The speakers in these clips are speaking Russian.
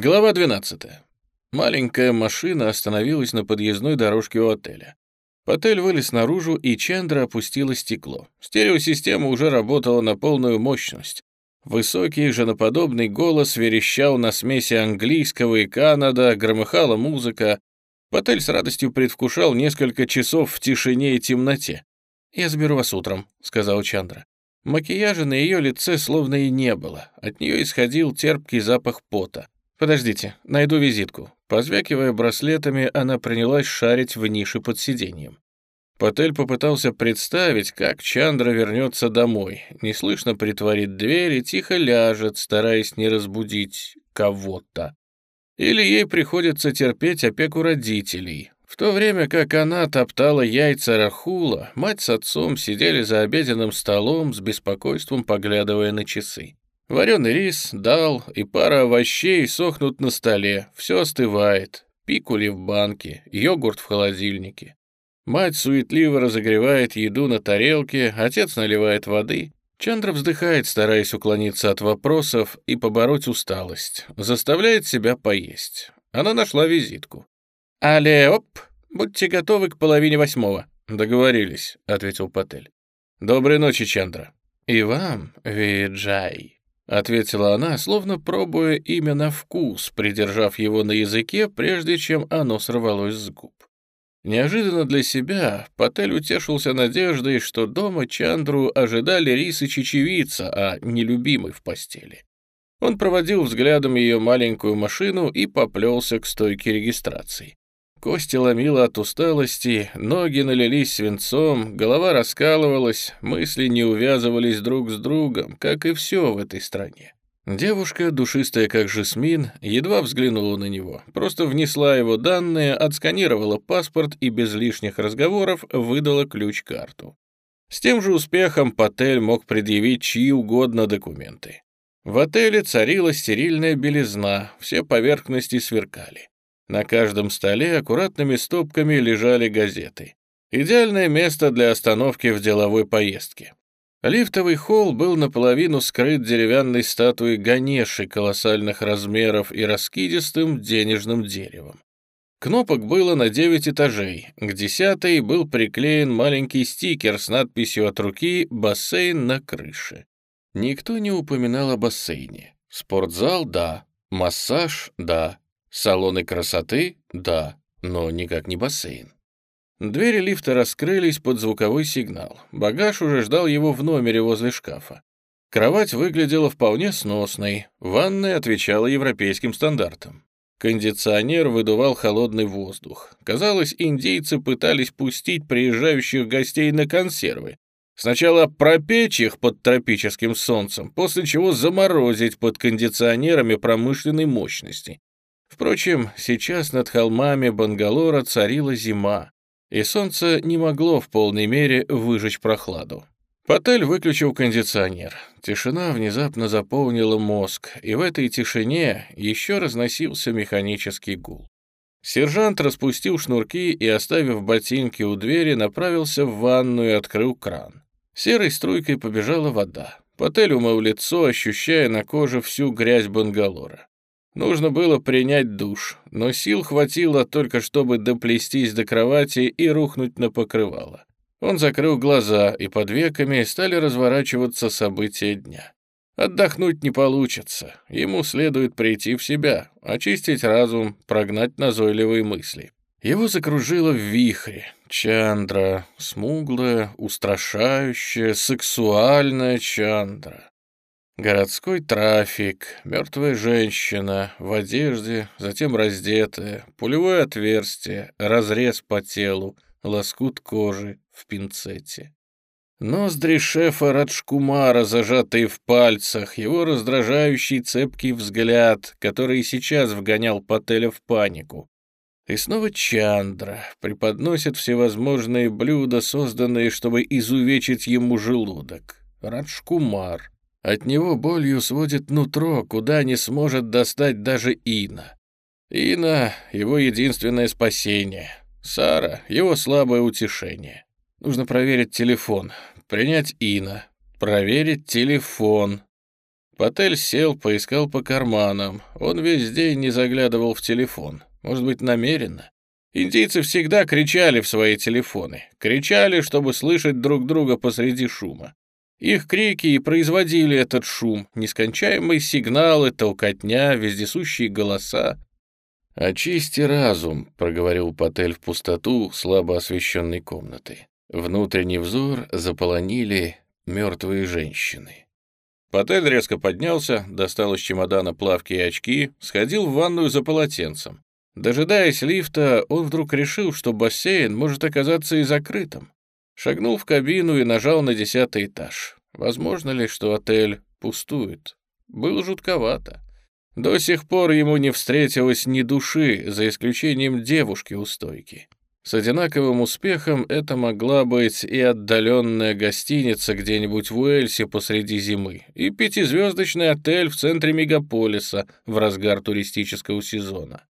Глава 12. Маленькая машина остановилась на подъездной дорожке у отеля. Патель вылез наружу, и Чандра опустила стекло. Стереосистема уже работала на полную мощность. Высокий, женоподобный голос верещал на смеси английского и Канада, громыхала музыка. Патель с радостью предвкушал несколько часов в тишине и темноте. «Я заберу вас утром», — сказал Чандра. Макияжа на ее лице словно и не было. От нее исходил терпкий запах пота. «Подождите, найду визитку». Позвякивая браслетами, она принялась шарить в нише под сиденьем. Патель попытался представить, как Чандра вернется домой, неслышно притворит дверь и тихо ляжет, стараясь не разбудить кого-то. Или ей приходится терпеть опеку родителей. В то время как она топтала яйца Рахула, мать с отцом сидели за обеденным столом с беспокойством, поглядывая на часы. Вареный рис, дал и пара овощей сохнут на столе, все остывает. Пикули в банке, йогурт в холодильнике. Мать суетливо разогревает еду на тарелке, отец наливает воды. Чандра вздыхает, стараясь уклониться от вопросов и побороть усталость. Заставляет себя поесть. Она нашла визитку. «Але, оп, будьте готовы к половине восьмого». «Договорились», — ответил Патель. «Доброй ночи, Чандра». «И вам, Виджай». — ответила она, словно пробуя имя на вкус, придержав его на языке, прежде чем оно сорвалось с губ. Неожиданно для себя Патель утешился надеждой, что дома Чандру ожидали рис и чечевица, а не любимый в постели. Он проводил взглядом ее маленькую машину и поплелся к стойке регистрации. Кости ломило от усталости, ноги налились свинцом, голова раскалывалась, мысли не увязывались друг с другом, как и все в этой стране. Девушка, душистая как жасмин, едва взглянула на него, просто внесла его данные, отсканировала паспорт и без лишних разговоров выдала ключ-карту. С тем же успехом Патель мог предъявить чьи угодно документы. В отеле царила стерильная белизна, все поверхности сверкали. На каждом столе аккуратными стопками лежали газеты. Идеальное место для остановки в деловой поездке. Лифтовый холл был наполовину скрыт деревянной статуей Ганеши колоссальных размеров и раскидистым денежным деревом. Кнопок было на 9 этажей. К десятой был приклеен маленький стикер с надписью от руки «Бассейн на крыше». Никто не упоминал о бассейне. Спортзал — да, массаж — да, Салоны красоты? Да, но никак не бассейн. Двери лифта раскрылись под звуковой сигнал. Багаж уже ждал его в номере возле шкафа. Кровать выглядела вполне сносной, ванная отвечала европейским стандартам. Кондиционер выдувал холодный воздух. Казалось, индейцы пытались пустить приезжающих гостей на консервы. Сначала пропечь их под тропическим солнцем, после чего заморозить под кондиционерами промышленной мощности. Впрочем, сейчас над холмами Бангалора царила зима, и солнце не могло в полной мере выжечь прохладу. Патель выключил кондиционер. Тишина внезапно заполнила мозг, и в этой тишине еще разносился механический гул. Сержант распустил шнурки и, оставив ботинки у двери, направился в ванную и открыл кран. Серой струйкой побежала вода. Патель умыл лицо, ощущая на коже всю грязь Бангалора. Нужно было принять душ, но сил хватило только, чтобы доплестись до кровати и рухнуть на покрывало. Он закрыл глаза, и под веками стали разворачиваться события дня. Отдохнуть не получится, ему следует прийти в себя, очистить разум, прогнать назойливые мысли. Его закружило в вихре. Чандра, смуглая, устрашающая, сексуальная Чандра. Городской трафик, мертвая женщина в одежде, затем раздетая, пулевое отверстие, разрез по телу, лоскут кожи в пинцете. Ноздри шефа Раджкумара, зажатые в пальцах, его раздражающий цепкий взгляд, который сейчас вгонял Пателя в панику. И снова Чандра преподносит всевозможные блюда, созданные, чтобы изувечить ему желудок. Раджкумар — от него болью сводит нутро, куда не сможет достать даже Ина. Ина — его единственное спасение. Сара — его слабое утешение. Нужно проверить телефон, принять Ина, проверить телефон. Патель сел, поискал по карманам. Он весь день не заглядывал в телефон. Может быть, намеренно? Индийцы всегда кричали в свои телефоны. Кричали, чтобы слышать друг друга посреди шума. Их крики и производили этот шум, нескончаемые сигналы, толкотня, вездесущие голоса. «Очисти разум», — проговорил Патель в пустоту слабо освещенной комнаты. Внутренний взор заполонили мертвые женщины. Патель резко поднялся, достал из чемодана плавки и очки, сходил в ванную за полотенцем. Дожидаясь лифта, он вдруг решил, что бассейн может оказаться и закрытым. Шагнул в кабину и нажал на десятый этаж. Возможно ли, что отель пустует? Было жутковато. До сих пор ему не встретилось ни души, за исключением девушки у стойки. С одинаковым успехом это могла быть и отдаленная гостиница где-нибудь в Уэльсе посреди зимы, и пятизвездочный отель в центре мегаполиса в разгар туристического сезона.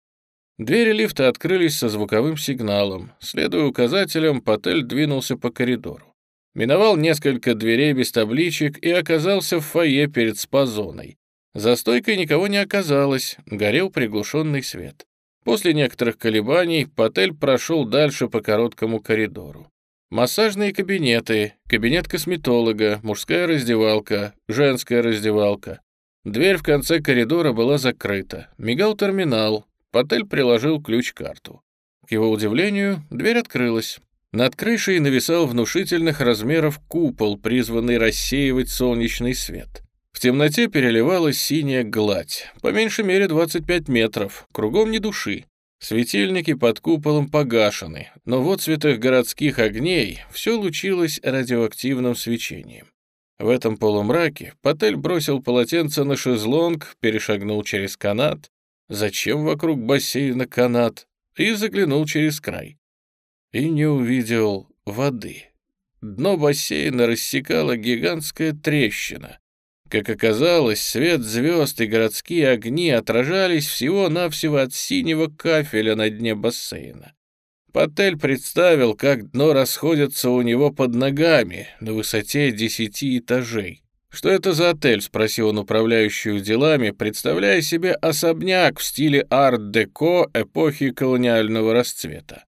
Двери лифта открылись со звуковым сигналом. Следуя указателям, Патель двинулся по коридору. Миновал несколько дверей без табличек и оказался в фойе перед спа-зоной. За стойкой никого не оказалось, горел приглушенный свет. После некоторых колебаний Патель прошел дальше по короткому коридору. Массажные кабинеты, кабинет косметолога, мужская раздевалка, женская раздевалка. Дверь в конце коридора была закрыта. Мигал терминал, Патель приложил ключ-карту. К его удивлению, дверь открылась. Над крышей нависал внушительных размеров купол, призванный рассеивать солнечный свет. В темноте переливалась синяя гладь, по меньшей мере 25 метров, кругом ни души. Светильники под куполом погашены, но в отцветах городских огней все лучилось радиоактивным свечением. В этом полумраке Патель бросил полотенце на шезлонг, перешагнул через канат, зачем вокруг бассейна канат, и заглянул через край. И не увидел воды. Дно бассейна рассекала гигантская трещина. Как оказалось, свет звезд и городские огни отражались всего-навсего от синего кафеля на дне бассейна. Патель представил, как дно расходится у него под ногами на высоте десяти этажей. «Что это за отель?» — спросил он управляющую делами, представляя себе особняк в стиле арт-деко эпохи колониального расцвета.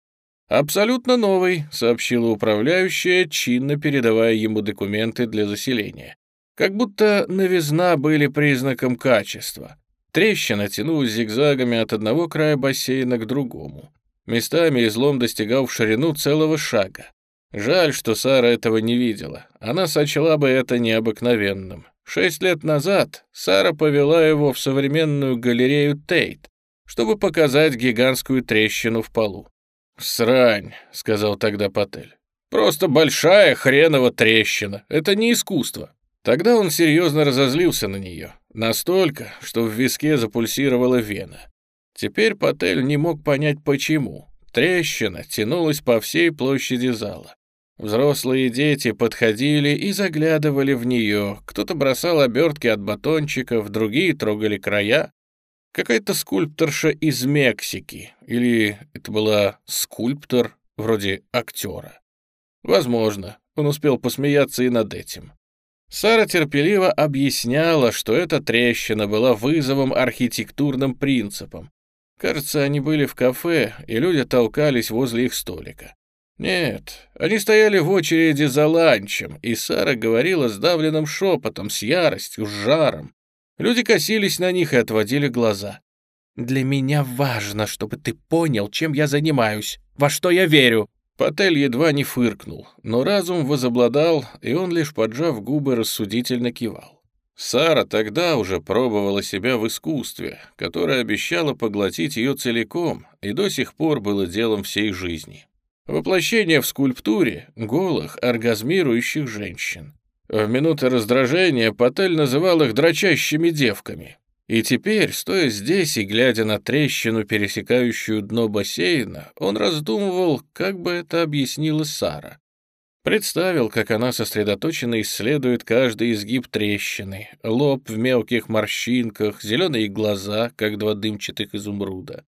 «Абсолютно новый», — сообщила управляющая, чинно передавая ему документы для заселения. Как будто новизна были признаком качества. Трещина тянулась зигзагами от одного края бассейна к другому. Местами излом достигал в ширину целого шага. Жаль, что Сара этого не видела. Она сочла бы это необыкновенным. Шесть лет назад Сара повела его в современную галерею Тейт, чтобы показать гигантскую трещину в полу. «Срань», — сказал тогда Патель. «Просто большая хренова трещина. Это не искусство». Тогда он серьезно разозлился на нее. Настолько, что в виске запульсировала вена. Теперь Патель не мог понять, почему. Трещина тянулась по всей площади зала. Взрослые дети подходили и заглядывали в нее. Кто-то бросал обертки от батончиков, другие трогали края. Какая-то скульпторша из Мексики. Или это была скульптор, вроде актера. Возможно, он успел посмеяться и над этим. Сара терпеливо объясняла, что эта трещина была вызовом архитектурным принципам. Кажется, они были в кафе, и люди толкались возле их столика. Нет, они стояли в очереди за ланчем, и Сара говорила сдавленным шепотом, с яростью, с жаром. Люди косились на них и отводили глаза. «Для меня важно, чтобы ты понял, чем я занимаюсь, во что я верю». Патель едва не фыркнул, но разум возобладал, и он, лишь поджав губы, рассудительно кивал. Сара тогда уже пробовала себя в искусстве, которое обещало поглотить ее целиком, и до сих пор было делом всей жизни. Воплощение в скульптуре голых, оргазмирующих женщин. В минуты раздражения Патель называл их дрочащими девками. И теперь, стоя здесь и глядя на трещину, пересекающую дно бассейна, он раздумывал, как бы это объяснила Сара. Представил, как она сосредоточенно исследует каждый изгиб трещины, лоб в мелких морщинках, зеленые глаза, как два дымчатых изумруда.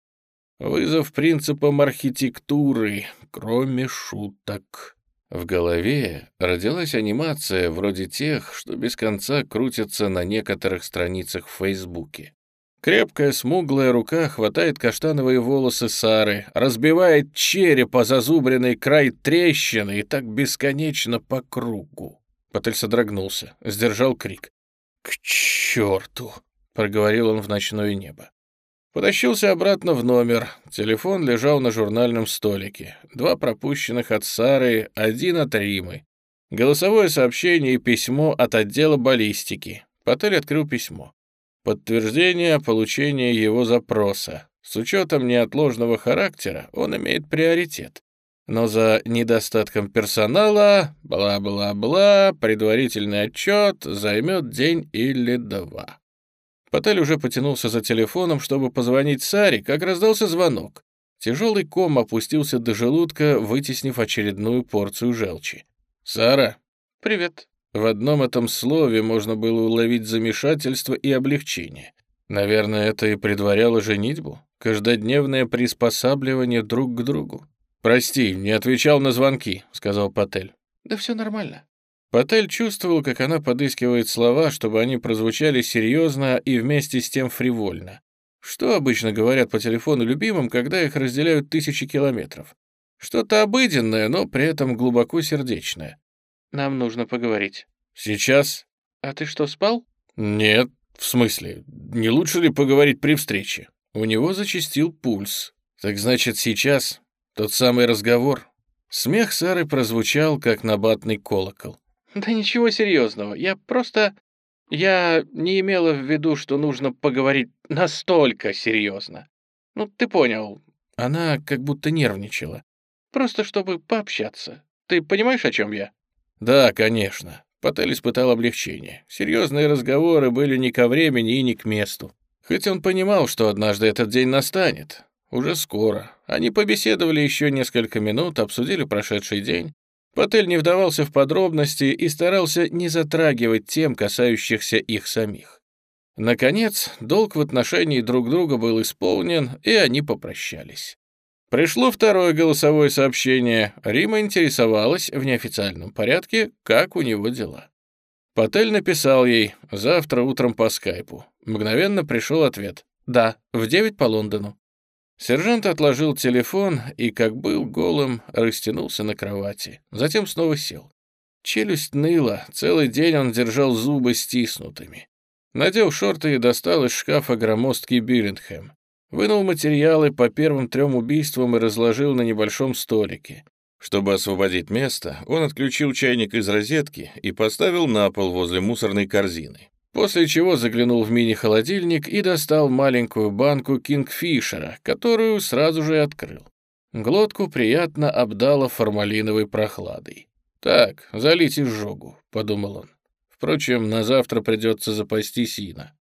Вызов принципам архитектуры, кроме шуток. В голове родилась анимация вроде тех, что без конца крутятся на некоторых страницах в Фейсбуке. Крепкая смуглая рука хватает каштановые волосы Сары, разбивает череп о зазубренный край трещины и так бесконечно по кругу. Потель содрогнулся, сдержал крик. «К черту!» — проговорил он в ночное небо. Потащился обратно в номер. Телефон лежал на журнальном столике. Два пропущенных от Сары, один от Римы. Голосовое сообщение и письмо от отдела баллистики. Потель открыл письмо. Подтверждение получения его запроса. С учетом неотложного характера он имеет приоритет. Но за недостатком персонала, бла-бла-бла, предварительный отчет займет день или два. Потель уже потянулся за телефоном, чтобы позвонить Саре, как раздался звонок. Тяжелый ком опустился до желудка, вытеснив очередную порцию желчи. «Сара?» «Привет». В одном этом слове можно было уловить замешательство и облегчение. Наверное, это и предваряло женитьбу, каждодневное приспосабливание друг к другу. «Прости, не отвечал на звонки», — сказал Патель. «Да все нормально». Патель чувствовал, как она подыскивает слова, чтобы они прозвучали серьезно и вместе с тем фривольно. Что обычно говорят по телефону любимым, когда их разделяют тысячи километров? Что-то обыденное, но при этом глубоко сердечное. «Нам нужно поговорить». «Сейчас?» «А ты что, спал?» «Нет, в смысле, не лучше ли поговорить при встрече?» У него зачастил пульс. «Так значит, сейчас тот самый разговор?» Смех Сары прозвучал, как набатный колокол. «Да ничего серьезного. Я просто... Я не имела в виду, что нужно поговорить настолько серьезно. Ну, ты понял». Она как будто нервничала. «Просто чтобы пообщаться. Ты понимаешь, о чем я?» «Да, конечно». Патель испытал облегчение. Серьезные разговоры были не ко времени и не к месту. Хоть он понимал, что однажды этот день настанет. Уже скоро. Они побеседовали еще несколько минут, обсудили прошедший день. Патель не вдавался в подробности и старался не затрагивать тем, касающихся их самих. Наконец, долг в отношении друг друга был исполнен, и они попрощались. Пришло второе голосовое сообщение. Рима интересовалась в неофициальном порядке, как у него дела. Патель написал ей «Завтра утром по скайпу». Мгновенно пришел ответ «Да, в девять по Лондону». Сержант отложил телефон и, как был голым, растянулся на кровати. Затем снова сел. Челюсть ныла, целый день он держал зубы стиснутыми. Надел шорты и достал из шкафа громоздкий Биллингхэм. Вынул материалы по первым трем убийствам и разложил на небольшом столике. Чтобы освободить место, он отключил чайник из розетки и поставил на пол возле мусорной корзины. После чего заглянул в мини-холодильник и достал маленькую банку кингфишера, которую сразу же открыл. Глотку приятно обдало формалиновой прохладой. «Так, залить изжогу», — подумал он. Впрочем, на завтра придется запастись сина.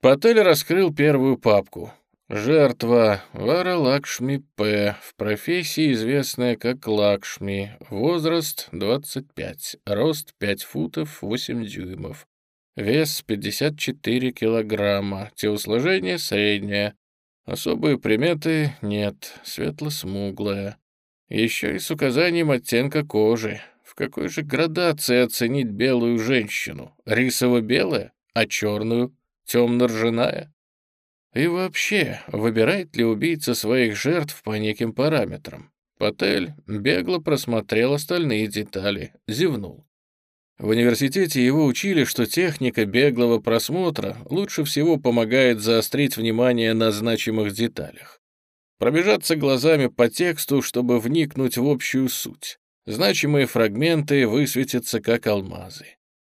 Патель раскрыл первую папку. Жертва Вара Лакшми П. В профессии известная как Лакшми. Возраст 25. Рост 5 футов 8 дюймов. Вес 54 килограмма. Телосложение среднее. Особые приметы нет. Светло-смуглая. Еще и с указанием оттенка кожи. В какой же градации оценить белую женщину? Рисово-белая? А черную? темно-ржаная? И вообще, выбирает ли убийца своих жертв по неким параметрам? Патель бегло просмотрел остальные детали, зевнул. В университете его учили, что техника беглого просмотра лучше всего помогает заострить внимание на значимых деталях. Пробежаться глазами по тексту, чтобы вникнуть в общую суть. Значимые фрагменты высветятся как алмазы.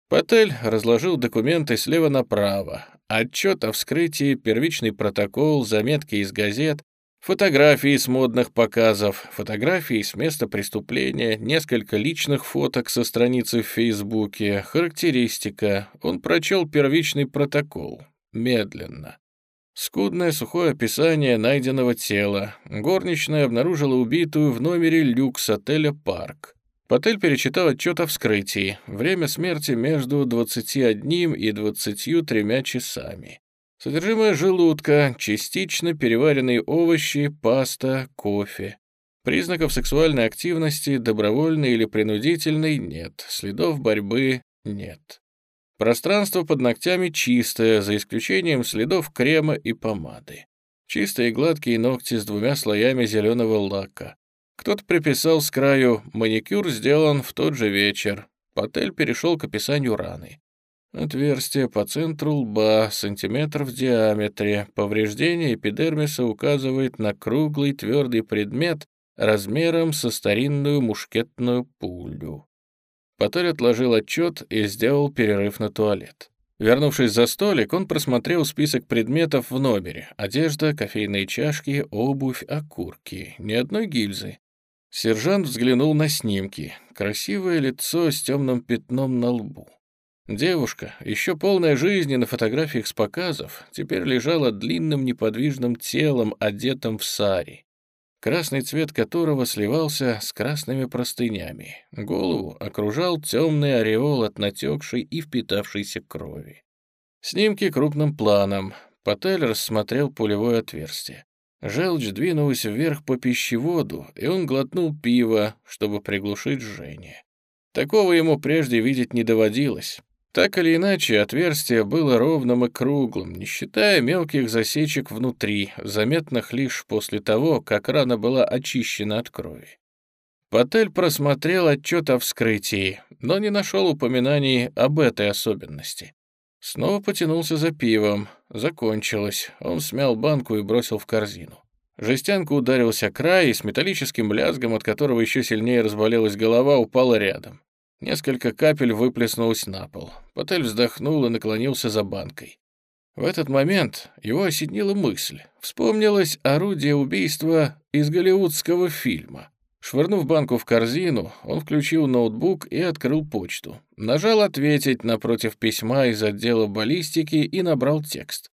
Патель разложил документы слева направо, Отчет о вскрытии, первичный протокол, заметки из газет, фотографии с модных показов, фотографии с места преступления, несколько личных фоток со страницы в Фейсбуке, характеристика. Он прочел первичный протокол. Медленно. Скудное сухое описание найденного тела. Горничная обнаружила убитую в номере люкс отеля «Парк». Патель перечитал отчет о вскрытии. Время смерти между 21 и 23 часами. Содержимое желудка, частично переваренные овощи, паста, кофе. Признаков сексуальной активности, добровольной или принудительной, нет. Следов борьбы нет. Пространство под ногтями чистое, за исключением следов крема и помады. Чистые гладкие ногти с двумя слоями зеленого лака. Кто-то приписал с краю «маникюр сделан в тот же вечер». Патель перешел к описанию раны. Отверстие по центру лба, сантиметр в диаметре. Повреждение эпидермиса указывает на круглый твердый предмет размером со старинную мушкетную пулю. Патель отложил отчет и сделал перерыв на туалет. Вернувшись за столик, он просмотрел список предметов в номере. Одежда, кофейные чашки, обувь, окурки. Ни одной гильзы. Сержант взглянул на снимки. Красивое лицо с темным пятном на лбу. Девушка, еще полная жизни на фотографиях с показов, теперь лежала длинным неподвижным телом, одетым в сари красный цвет которого сливался с красными простынями. Голову окружал темный ореол от натекшей и впитавшейся крови. Снимки крупным планом. Патель рассмотрел пулевое отверстие. Желчь двинулась вверх по пищеводу, и он глотнул пиво, чтобы приглушить жжение. Такого ему прежде видеть не доводилось. Так или иначе, отверстие было ровным и круглым, не считая мелких засечек внутри, заметных лишь после того, как рана была очищена от крови. Патель просмотрел отчет о вскрытии, но не нашел упоминаний об этой особенности. Снова потянулся за пивом. Закончилось. Он смял банку и бросил в корзину. Жестянка ударился край и с металлическим лязгом, от которого еще сильнее разболелась голова, упала рядом. Несколько капель выплеснулось на пол. Патель вздохнул и наклонился за банкой. В этот момент его осенила мысль. Вспомнилось орудие убийства из голливудского фильма. Швырнув банку в корзину, он включил ноутбук и открыл почту. Нажал «Ответить» напротив письма из отдела баллистики и набрал текст.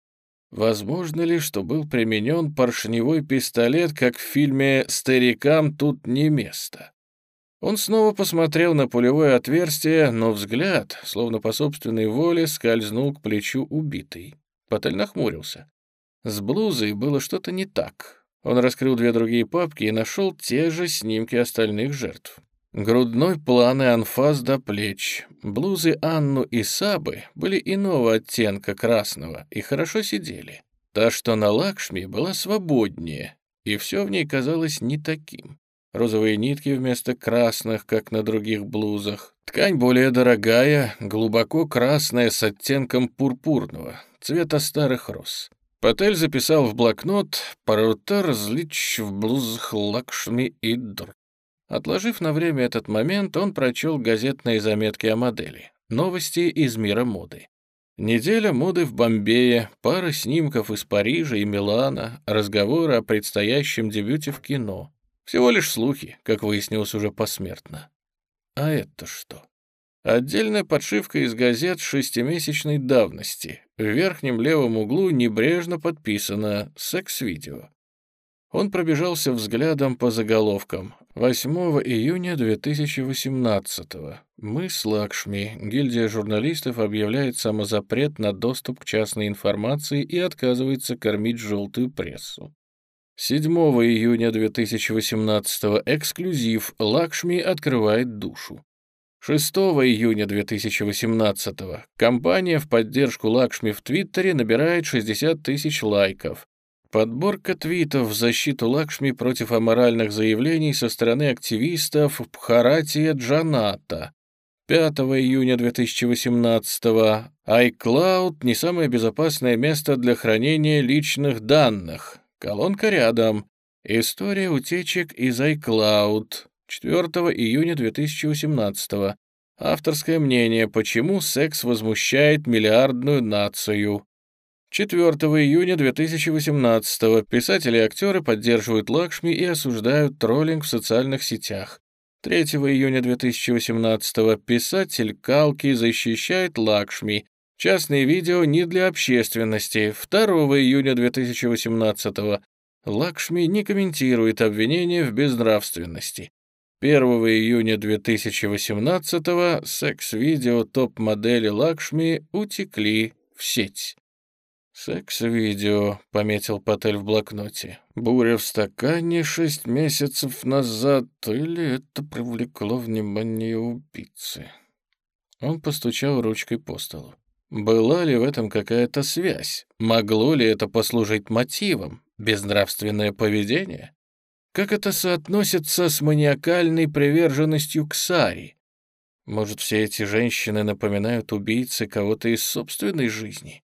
Возможно ли, что был применен поршневой пистолет, как в фильме «Старикам тут не место»? Он снова посмотрел на пулевое отверстие, но взгляд, словно по собственной воле, скользнул к плечу убитой. Патель нахмурился. С блузой было что-то не так. Он раскрыл две другие папки и нашел те же снимки остальных жертв. Грудной план и анфас до плеч. Блузы Анну и Сабы были иного оттенка красного и хорошо сидели. Та, что на Лакшми, была свободнее, и все в ней казалось не таким розовые нитки вместо красных, как на других блузах. Ткань более дорогая, глубоко красная с оттенком пурпурного, цвета старых роз. Патель записал в блокнот «Парута различ в блузах Лакшми и Др». Отложив на время этот момент, он прочел газетные заметки о модели. Новости из мира моды. Неделя моды в Бомбее, пара снимков из Парижа и Милана, разговоры о предстоящем дебюте в кино. Всего лишь слухи, как выяснилось уже посмертно. А это что? Отдельная подшивка из газет шестимесячной давности. В верхнем левом углу небрежно подписано «Секс-видео». Он пробежался взглядом по заголовкам. 8 июня 2018 -го. Мы с Лакшми. Гильдия журналистов объявляет самозапрет на доступ к частной информации и отказывается кормить желтую прессу. 7 июня 2018 эксклюзив «Лакшми открывает душу». 6 июня 2018 компания в поддержку Лакшми в Твиттере набирает 60 тысяч лайков. Подборка твитов в защиту Лакшми против аморальных заявлений со стороны активистов Бхаратия Джаната. 5 июня 2018 iCloud — не самое безопасное место для хранения личных данных. Колонка рядом. История утечек из iCloud. 4 июня 2018. Авторское мнение, почему секс возмущает миллиардную нацию. 4 июня 2018 писатели и актеры поддерживают Лакшми и осуждают троллинг в социальных сетях. 3 июня 2018 писатель Калки защищает Лакшми. Частные видео не для общественности. 2 июня 2018 Лакшми не комментирует обвинения в безнравственности. 1 июня 2018 секс-видео топ-модели Лакшми утекли в сеть. «Секс-видео», — пометил Патель в блокноте. «Буря в стакане шесть месяцев назад, или это привлекло внимание убийцы?» Он постучал ручкой по столу. Была ли в этом какая-то связь? Могло ли это послужить мотивом? Безнравственное поведение? Как это соотносится с маниакальной приверженностью к Саре? Может, все эти женщины напоминают убийцы кого-то из собственной жизни?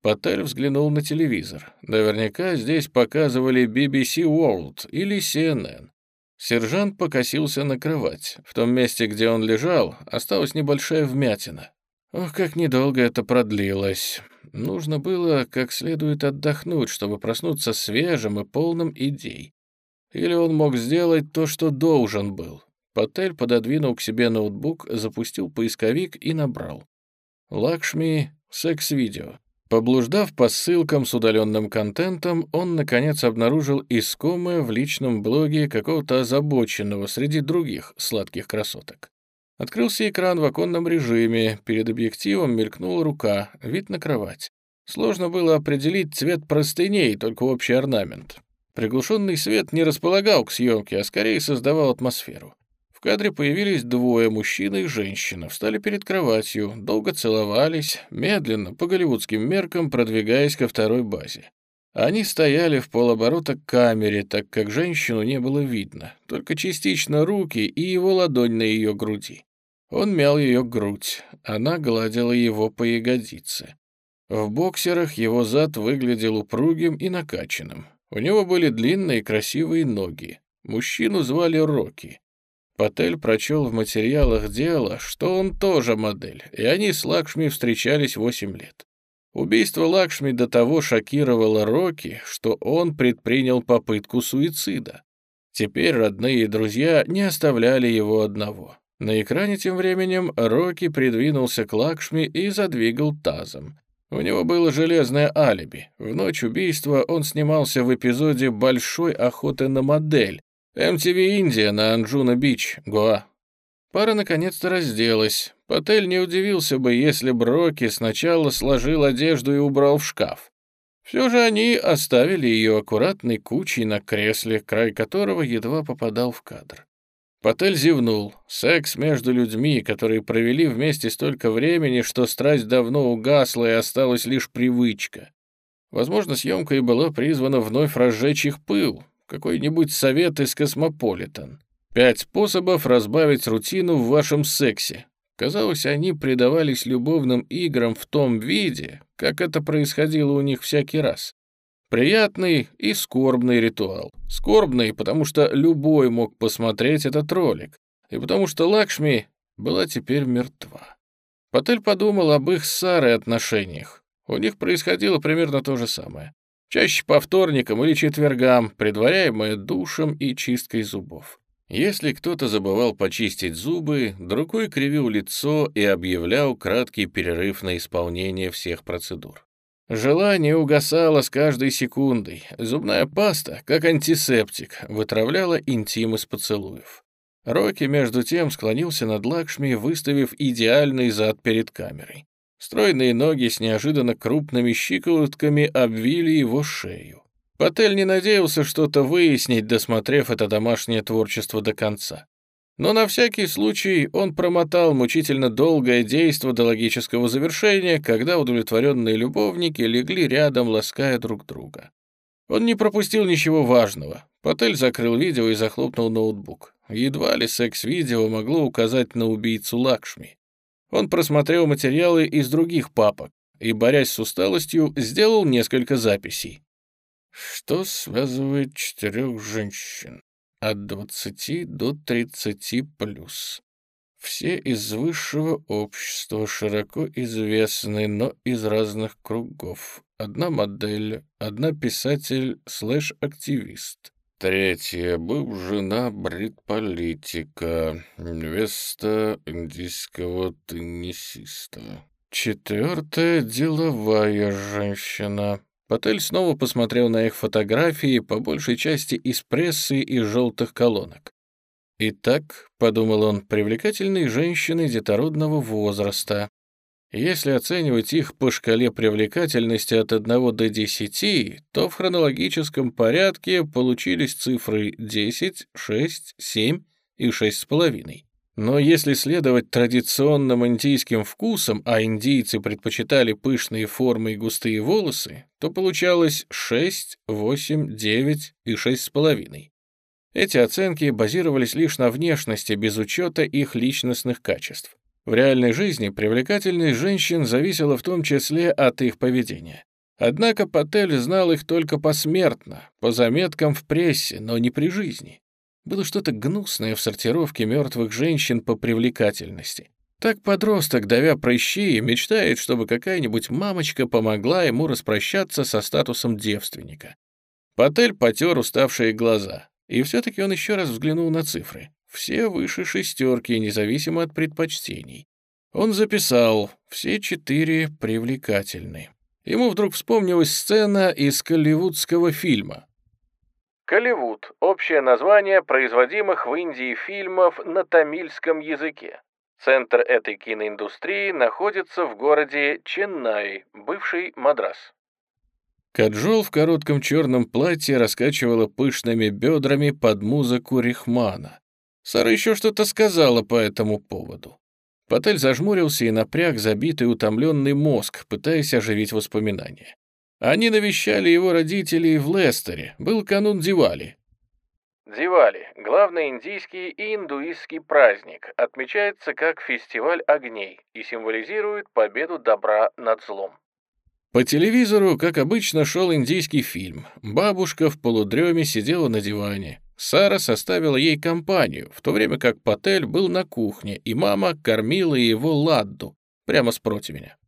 Патель взглянул на телевизор. Наверняка здесь показывали BBC World или CNN. Сержант покосился на кровать. В том месте, где он лежал, осталась небольшая вмятина. Ох, как недолго это продлилось. Нужно было как следует отдохнуть, чтобы проснуться свежим и полным идей. Или он мог сделать то, что должен был. Патель пододвинул к себе ноутбук, запустил поисковик и набрал. «Лакшми, секс-видео». Поблуждав по ссылкам с удаленным контентом, он, наконец, обнаружил искомое в личном блоге какого-то озабоченного среди других сладких красоток. Открылся экран в оконном режиме, перед объективом мелькнула рука, вид на кровать. Сложно было определить цвет простыней, только общий орнамент. Приглушенный свет не располагал к съемке, а скорее создавал атмосферу. В кадре появились двое, мужчина и женщина, встали перед кроватью, долго целовались, медленно, по голливудским меркам, продвигаясь ко второй базе. Они стояли в полоборота к камере, так как женщину не было видно, только частично руки и его ладонь на ее груди. Он мял ее грудь, она гладила его по ягодице. В боксерах его зад выглядел упругим и накачанным. У него были длинные красивые ноги. Мужчину звали Рокки. Патель прочел в материалах дела, что он тоже модель, и они с Лакшми встречались 8 лет. Убийство Лакшми до того шокировало Рокки, что он предпринял попытку суицида. Теперь родные и друзья не оставляли его одного. На экране тем временем Рокки придвинулся к Лакшми и задвигал тазом. У него было железное алиби. В ночь убийства он снимался в эпизоде «Большой охоты на модель», MTV Индия на Анджуна-Бич, Гоа. Пара наконец-то разделась. Патель не удивился бы, если Броки сначала сложил одежду и убрал в шкаф. Все же они оставили ее аккуратной кучей на кресле, край которого едва попадал в кадр. Патель зевнул. Секс между людьми, которые провели вместе столько времени, что страсть давно угасла и осталась лишь привычка. Возможно, съемка и была призвана вновь разжечь их пыл, какой-нибудь совет из Космополитен. Пять способов разбавить рутину в вашем сексе. Казалось, они предавались любовным играм в том виде, как это происходило у них всякий раз. Приятный и скорбный ритуал. Скорбный, потому что любой мог посмотреть этот ролик, и потому что Лакшми была теперь мертва. Патель подумал об их с Сарой отношениях. У них происходило примерно то же самое. Чаще по вторникам или четвергам, предваряемое душем и чисткой зубов. Если кто-то забывал почистить зубы, другой кривил лицо и объявлял краткий перерыв на исполнение всех процедур. Желание угасало с каждой секундой. Зубная паста, как антисептик, вытравляла интим из поцелуев. Рокки, между тем, склонился над Лакшми, выставив идеальный зад перед камерой. Стройные ноги с неожиданно крупными щиколотками обвили его шею. Патель не надеялся что-то выяснить, досмотрев это домашнее творчество до конца. Но на всякий случай он промотал мучительно долгое действо до логического завершения, когда удовлетворенные любовники легли рядом, лаская друг друга. Он не пропустил ничего важного. Патель закрыл видео и захлопнул ноутбук. Едва ли секс-видео могло указать на убийцу Лакшми. Он просмотрел материалы из других папок и, борясь с усталостью, сделал несколько записей. Что связывает четырех женщин от 20 до 30 плюс? Все из высшего общества, широко известны, но из разных кругов. Одна модель, одна писатель слэш-активист. Третья был жена брит-политика, невеста индийского теннисиста. Четвертая — деловая женщина. Патель снова посмотрел на их фотографии, по большей части из прессы и желтых колонок. «Итак», — подумал он, — «привлекательные женщины детородного возраста. Если оценивать их по шкале привлекательности от 1 до 10, то в хронологическом порядке получились цифры 10, 6, 7 и 6,5. Но если следовать традиционным индийским вкусам, а индийцы предпочитали пышные формы и густые волосы, то получалось 6, 8, 9 и 6,5. Эти оценки базировались лишь на внешности, без учета их личностных качеств. В реальной жизни привлекательность женщин зависела в том числе от их поведения. Однако Патель знал их только посмертно, по заметкам в прессе, но не при жизни. Было что-то гнусное в сортировке мертвых женщин по привлекательности. Так подросток, давя прыщи, мечтает, чтобы какая-нибудь мамочка помогла ему распрощаться со статусом девственника. Патель потер уставшие глаза, и все-таки он еще раз взглянул на цифры. Все выше шестерки, независимо от предпочтений. Он записал «все четыре привлекательны». Ему вдруг вспомнилась сцена из голливудского фильма. Голливуд – общее название производимых в Индии фильмов на тамильском языке. Центр этой киноиндустрии находится в городе Ченнай, бывший Мадрас. Каджол в коротком черном платье раскачивала пышными бедрами под музыку Рихмана. Сара еще что-то сказала по этому поводу. Патель зажмурился и напряг забитый утомленный мозг, пытаясь оживить воспоминания. Они навещали его родителей в Лестере. Был канун Дивали. Дивали – главный индийский и индуистский праздник, отмечается как фестиваль огней и символизирует победу добра над злом. По телевизору, как обычно, шел индийский фильм. Бабушка в полудреме сидела на диване. Сара составила ей компанию, в то время как Патель был на кухне, и мама кормила его ладду прямо с противня.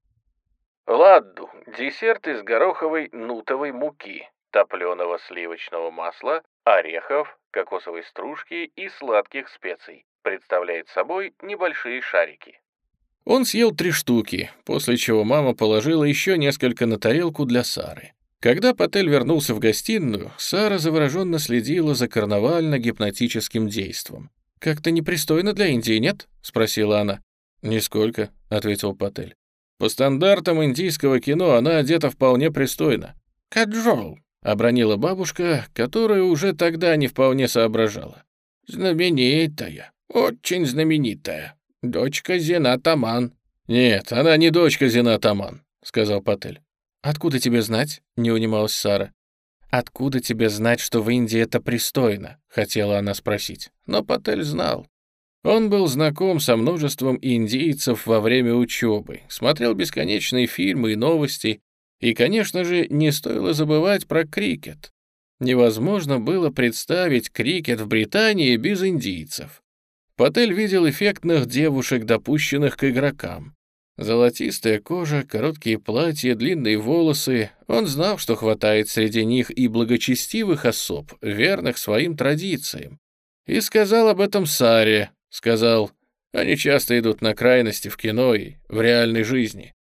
Ладду – десерт из гороховой нутовой муки, топленого сливочного масла, орехов, кокосовой стружки и сладких специй. Представляет собой небольшие шарики. Он съел три штуки, после чего мама положила еще несколько на тарелку для Сары. Когда Патель вернулся в гостиную, Сара завороженно следила за карнавально-гипнотическим действом. «Как-то непристойно для Индии, нет?» — спросила она. «Нисколько», — ответил Патель. «По стандартам индийского кино она одета вполне пристойно». «Каджол», — обронила бабушка, которая уже тогда не вполне соображала. «Знаменитая, очень знаменитая. Дочка Зенатаман». «Нет, она не дочка Зенатаман», — сказал Патель. «Откуда тебе знать?» — не унималась Сара. «Откуда тебе знать, что в Индии это пристойно?» — хотела она спросить. Но Патель знал. Он был знаком со множеством индийцев во время учебы, смотрел бесконечные фильмы и новости, и, конечно же, не стоило забывать про крикет. Невозможно было представить крикет в Британии без индийцев. Патель видел эффектных девушек, допущенных к игрокам. Золотистая кожа, короткие платья, длинные волосы. Он знал, что хватает среди них и благочестивых особ, верных своим традициям. И сказал об этом Саре. Сказал, они часто идут на крайности в кино и в реальной жизни.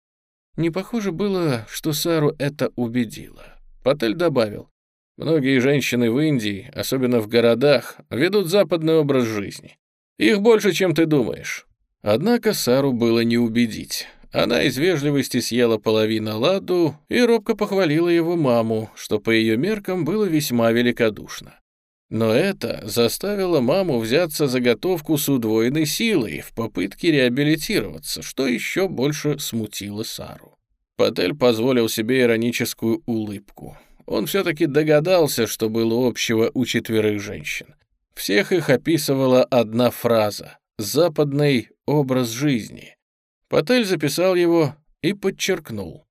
Не похоже было, что Сару это убедило. Патель добавил, многие женщины в Индии, особенно в городах, ведут западный образ жизни. Их больше, чем ты думаешь. Однако Сару было не убедить. Она из вежливости съела половину ладу и робко похвалила его маму, что по ее меркам было весьма великодушно. Но это заставило маму взяться за готовку с удвоенной силой в попытке реабилитироваться, что еще больше смутило Сару. Патель позволил себе ироническую улыбку. Он все-таки догадался, что было общего у четверых женщин. Всех их описывала одна фраза «западный образ жизни». Патель записал его и подчеркнул.